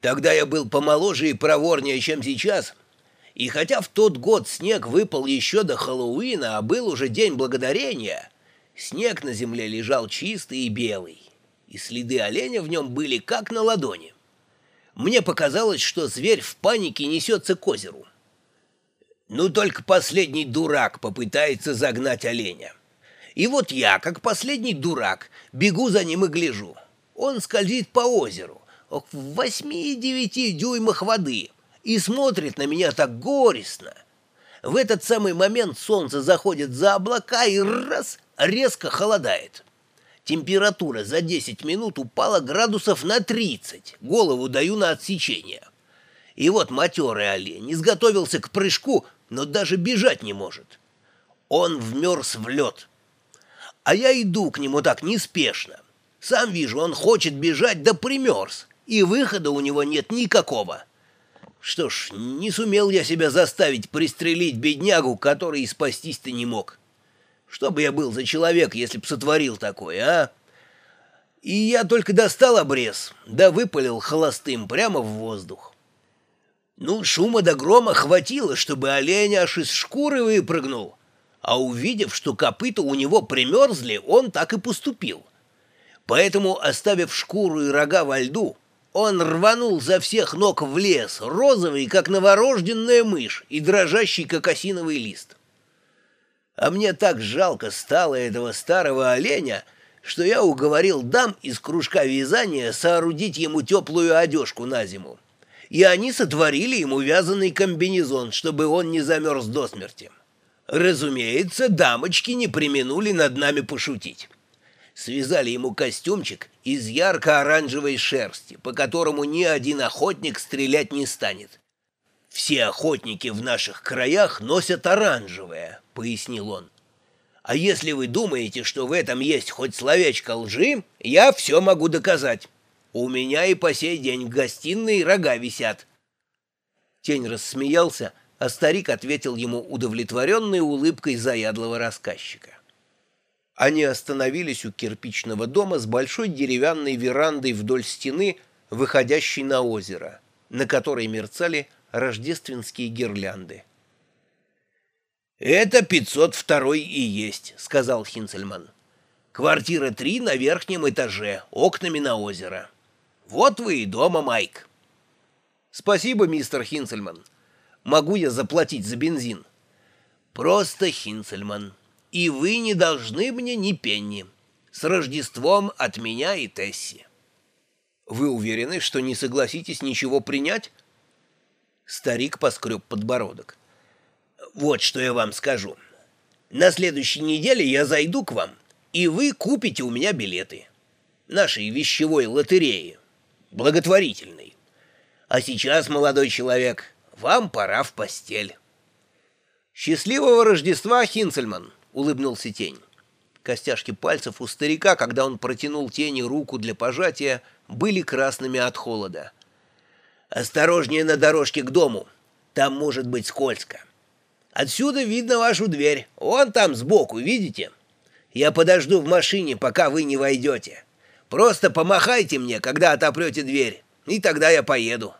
Тогда я был помоложе и проворнее, чем сейчас, и хотя в тот год снег выпал еще до Хэллоуина, а был уже День Благодарения, снег на земле лежал чистый и белый, и следы оленя в нем были как на ладони. Мне показалось, что зверь в панике несется к озеру. Ну, только последний дурак попытается загнать оленя. И вот я, как последний дурак, бегу за ним и гляжу. Он скользит по озеру, в восьми-девяти дюймах воды, и смотрит на меня так горестно. В этот самый момент солнце заходит за облака и раз резко холодает. Температура за 10 минут упала градусов на 30. Голову даю на отсечение. И вот матерый олень изготовился к прыжку, но даже бежать не может. Он вмерз в лед. А я иду к нему так неспешно. Сам вижу, он хочет бежать, да примерз, и выхода у него нет никакого. Что ж, не сумел я себя заставить пристрелить беднягу, который и спастись-то не мог. Что бы я был за человек, если б сотворил такое, а? И я только достал обрез, да выпалил холостым прямо в воздух. Ну, шума до грома хватило, чтобы олень аж из шкуры выпрыгнул. А увидев, что копыта у него примерзли, он так и поступил. Поэтому, оставив шкуру и рога во льду, он рванул за всех ног в лес, розовый, как новорожденная мышь, и дрожащий, как осиновый лист. А мне так жалко стало этого старого оленя, что я уговорил дам из кружка вязания соорудить ему теплую одежку на зиму и они сотворили ему вязаный комбинезон, чтобы он не замерз до смерти. Разумеется, дамочки не применули над нами пошутить. Связали ему костюмчик из ярко-оранжевой шерсти, по которому ни один охотник стрелять не станет. «Все охотники в наших краях носят оранжевое», — пояснил он. «А если вы думаете, что в этом есть хоть словечко лжи, я все могу доказать». У меня и по сей день в гостиной рога висят. Тень рассмеялся, а старик ответил ему удовлетворенной улыбкой заядлого рассказчика. Они остановились у кирпичного дома с большой деревянной верандой вдоль стены, выходящей на озеро, на которой мерцали рождественские гирлянды. «Это 502 и есть», — сказал Хинцельман. «Квартира 3 на верхнем этаже, окнами на озеро». Вот вы и дома, Майк. Спасибо, мистер Хинцельман. Могу я заплатить за бензин? Просто Хинцельман. И вы не должны мне ни пенни. С Рождеством от меня и Тесси. Вы уверены, что не согласитесь ничего принять? Старик поскреб подбородок. Вот что я вам скажу. На следующей неделе я зайду к вам, и вы купите у меня билеты. Нашей вещевой лотереи благотворительный. А сейчас, молодой человек, вам пора в постель. «Счастливого Рождества, Хинцельман!» — улыбнулся тень. Костяшки пальцев у старика, когда он протянул тени руку для пожатия, были красными от холода. «Осторожнее на дорожке к дому. Там может быть скользко. Отсюда видно вашу дверь. Вон там сбоку, видите? Я подожду в машине, пока вы не войдете». Просто помахайте мне, когда отопрете дверь, и тогда я поеду».